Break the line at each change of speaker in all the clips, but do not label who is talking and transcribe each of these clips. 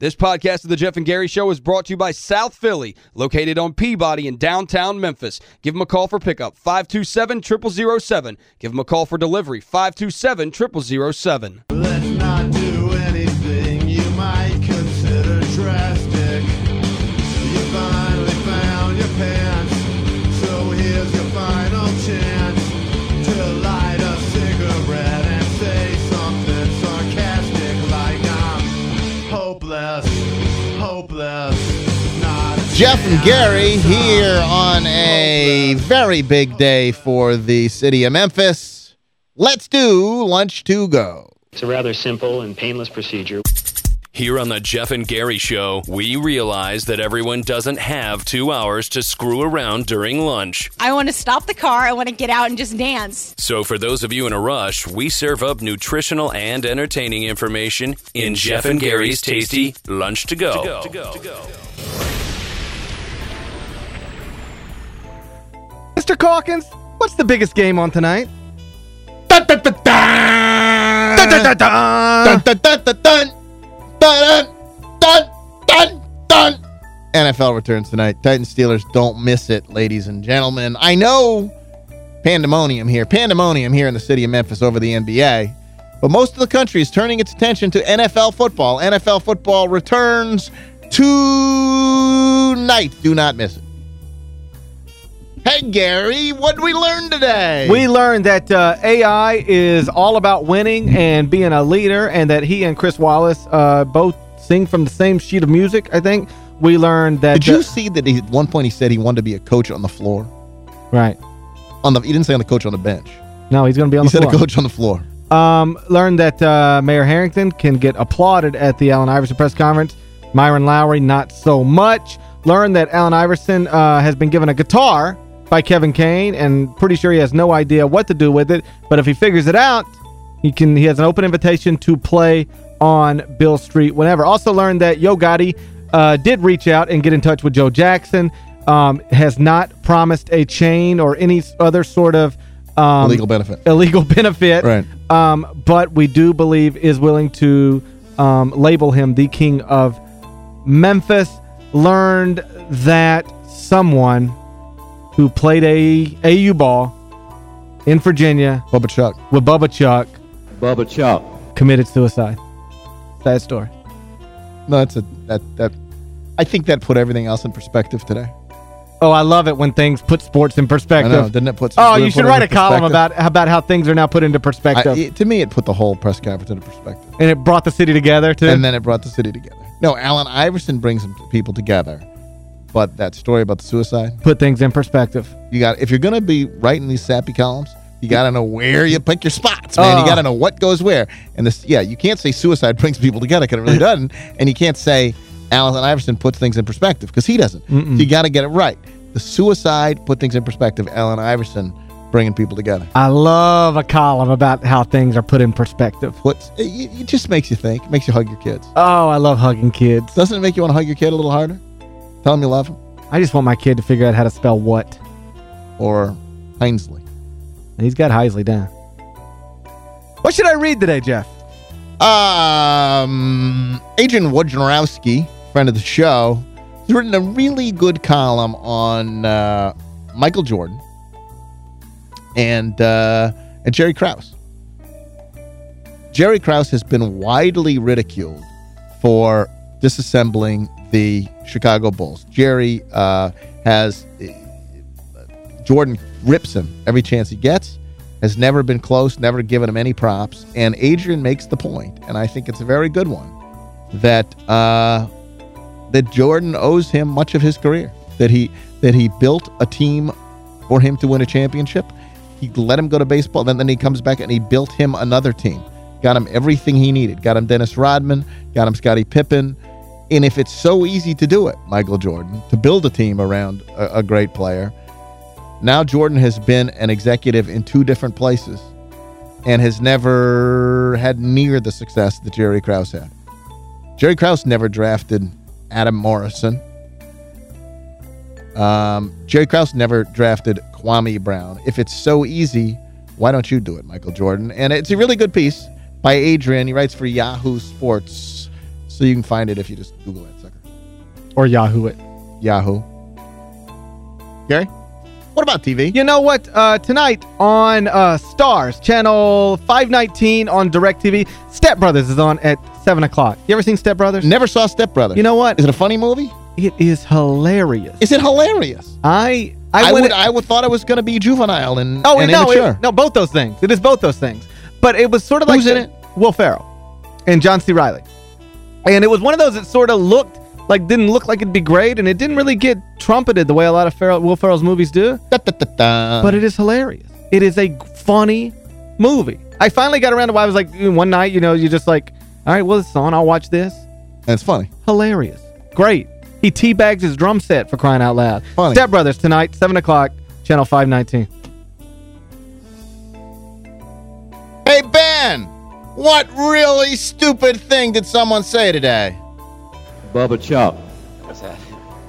This podcast of the Geoff and Gary Show is brought to you by South Philly, located on Peabody in downtown Memphis. Give them a call for pickup, 527-0007. Give them a call for delivery, 527-0007.
Let's not do hopeless, hopeless, not
Geoff and. Gary here on a very big day for the city of Memphis. Let's do lunch to go.
It's a rather simple and painless procedure.
Here on the Geoff and Gary Show, we realize that everyone doesn't have two hours to screw around during lunch.
I want to stop the car. I want to get out and just dance.
So, for those of you in a rush, we serve up nutritional and entertaining information in Geoff and Gary's tasty Lunch to Go.
Mr. Calkins, what's the biggest game on tonight?
Dun, dun, dun, dun. Dun, dun, dun, dun. Dun, dun, dun, dun, dun. Dun, NFL returns tonight. Titans Steelers, don't miss it, ladies and gentlemen. I know pandemonium here. Pandemonium here in the city of Memphis over the NBA. But most of the country is turning its attention to NFL football. NFL football returns tonight. Do not miss it. Hey, Gary, what did we learn today?
We learned that uh, AI is all about winning and being a leader and that he and Chris Wallace uh, both sing from the same sheet of music, I think. We learned that...
Did you see that he, at one point he said he wanted to be a coach on the floor?
Right.
On the He didn't say on the coach on the bench.
No, he's going to be on
He
the
said a coach on the floor.
Um, learned that uh, Mayor Herenton can get applauded at the Allen Iverson press conference. Myron Lowery, not so much. Learned that Allen Iverson uh, has been given a guitar by Kevin Kane, and pretty sure he has no idea what to do with it. But if he figures it out, he can. He has an open invitation to play on Beale Street whenever. Also learned that Yo Gotti uh, did reach out and get in touch with Joe Jackson. Um, has not promised a chain or any other sort of um,
Illegal benefit.
illegal benefit.
Right.
Um, but we do believe is willing to um, label him the king of Memphis. Learned that someone who played a AU ball in Virginia
Bubba Chuck.
with Bubba Chuck
Bubba Chuck.
committed suicide. Sad story.
No, that's a that that. I think that put everything else in perspective today.
Oh, I love it when things put sports in
I
perspective.
know, didn't it put? some-
oh, you should write a column about about how things are now put into perspective.
I, it- to me, it put the whole press conference into perspective,
and it brought the city together, too.
and then it brought the city together. No, Allen Iverson brings people together, but that story about the suicide,
put things in perspective.
you got if you're gonna be writing these sappy columns, you got to know where you pick your spots, man.
Oh.
You got to ah. know what goes where. And this, yeah, you can't say suicide brings people together because it really doesn't. And you can't say Allen Iverson puts things in perspective because he doesn't. So you got to get it right. The suicide put things in perspective. Allen Iverson bringing people together.
I love a column about how things are put in perspective.
It, it just makes you think. It Makes you hug your kids.
Oh, I love hugging kids.
Doesn't it make you want to hug your kid a little harder? Tell him you love him.
I just want my kid to figure out how to spell what.
Or Ainsley.
And he's got Heisley down. What should I read today, Geoff?
Um, Adrian Wojnarowski, friend of the show, has written a really good column on uh, Michael Jordan and uh, and Jerry Krause. Jerry Krause has been widely ridiculed for disassembling the Chicago Bulls. Jerry uh, has Jordan rips him every chance he gets, has never been close, never given him any props. And Adrian makes the point, and I think it's a very good one, that uh, that Jordan owes him much of his career. That he that he built a team for him to win a championship. He let him go to baseball, then then he comes back and he built him another team. Got him everything he needed. Got him Dennis Rodman, got him Scottie Pippen. And if it's so easy to do it, Michael Jordan, to build a team around a, a great player, now Jordan has been an executive in two different places and has never had near the success that Jerry Krause had. Jerry Krause never drafted Adam Morrison. Um, Jerry Krause never drafted Kwame Brown. If it's so easy, why don't you do it, Michael Jordan? And it's a really good piece by Adrian. He writes for Yahoo Sports. So you can find it if you just Google that sucker.
Or Yahoo it.
Yahoo. Gary? What about TV?
You know what? Uh, tonight on uh, Starz, channel 519 on DirecTV, Step Brothers is on at 7 o'clock. You ever seen Step Brothers?
Never saw Step Brothers.
You know what?
Is it a funny movie?
It is hilarious.
Is it hilarious?
I I,
I, would I would thought it was going to be juvenile and,
Oh,
and
no, it, no, both those things. It is both those things. But it was sort of like
Who's in
the-
it?
Will Ferrell and John C. Reilly. And it was one of those that sort of looked like didn't look like it'd be great, and it didn't really get trumpeted the way a lot of Ferrell, Will Ferrell's movies do.
Da, da, da.
But it is hilarious. It is a funny movie. I finally got around to why I was like, mm, one night, you know, you just like, all right, well, it's on. I'll watch this.
And it's funny.
Hilarious. Great. He teabags his drum set for crying out loud.
Funny.
Step Brothers tonight, 7 o'clock, channel 519.
Hey, Ben! What really stupid thing did someone say today?
Bubba Chuck.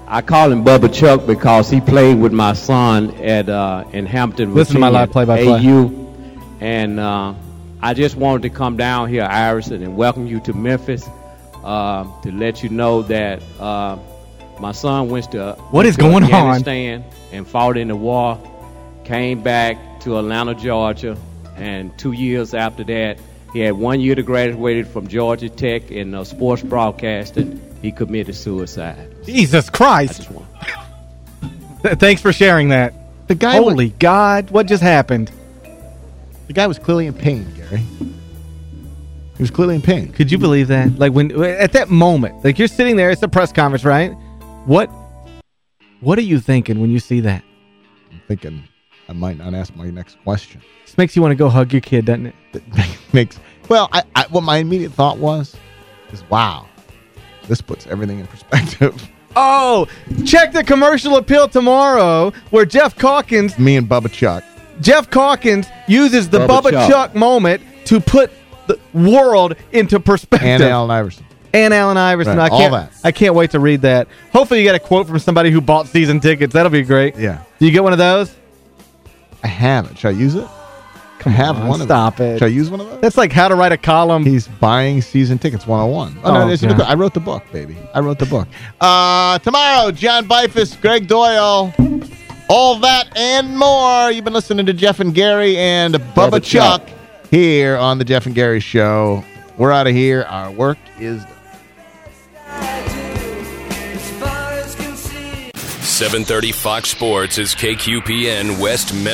I call him Bubba Chuck because he played with my son at uh, in Hampton.
Listen to my
Virginia,
live play-by-play.
AU, and uh, I just wanted to come down here, Iverson, and welcome you to Memphis uh, to let you know that uh, my son went to
What is
to
going on?
Afghanistan and fought in the war, came back to Atlanta, Georgia, and two years after that, he had one year to graduate from Georgia Tech in uh, sports broadcasting. He committed suicide.
Jesus Christ.
just want-
Th- Thanks for sharing that.
The guy,
Holy God, what just happened?
the guy was clearly in pain, Gary. He was clearly in pain.
Could you believe that? Like when at that moment, like you're sitting there, it's a press conference, right? What what are you thinking when you see that?
I'm thinking I might not ask my next question.
This makes you want to go hug your kid, doesn't it?
That makes well, I, I what my immediate thought was is wow, this puts everything in perspective.
Oh, check the commercial appeal tomorrow where Geoff Calkins
Me and Bubba Chuck.
Geoff Calkins uses the
Bubba
Bubba,
Chuck.
Chuck. moment to put the world into perspective.
And Allen Iverson.
and Allen Iverson.
Right,
I
all
can't,
that.
I can't wait to read that. Hopefully you get a quote from somebody who bought season tickets. That'll be great.
Yeah.
Do you get one of those?
I have it. Should I use it? Come I have
on,
one of
stop
them.
it.
Should I use one of those?
That's like how to write a column.
He's buying season tickets 101. Oh,
Oh,
no, it's-
God.
I wrote the book, baby. I wrote the book. Uh, tomorrow, John Bifus, Gregg Doyel, all that and more. You've been listening to Geoff and Gary and Bubba,
Bubba
Chuck.
Chuck.
here on the Geoff and Gary Show. We're out of here. Our work is done.
730 Fox Sports is KQPN West Memphis.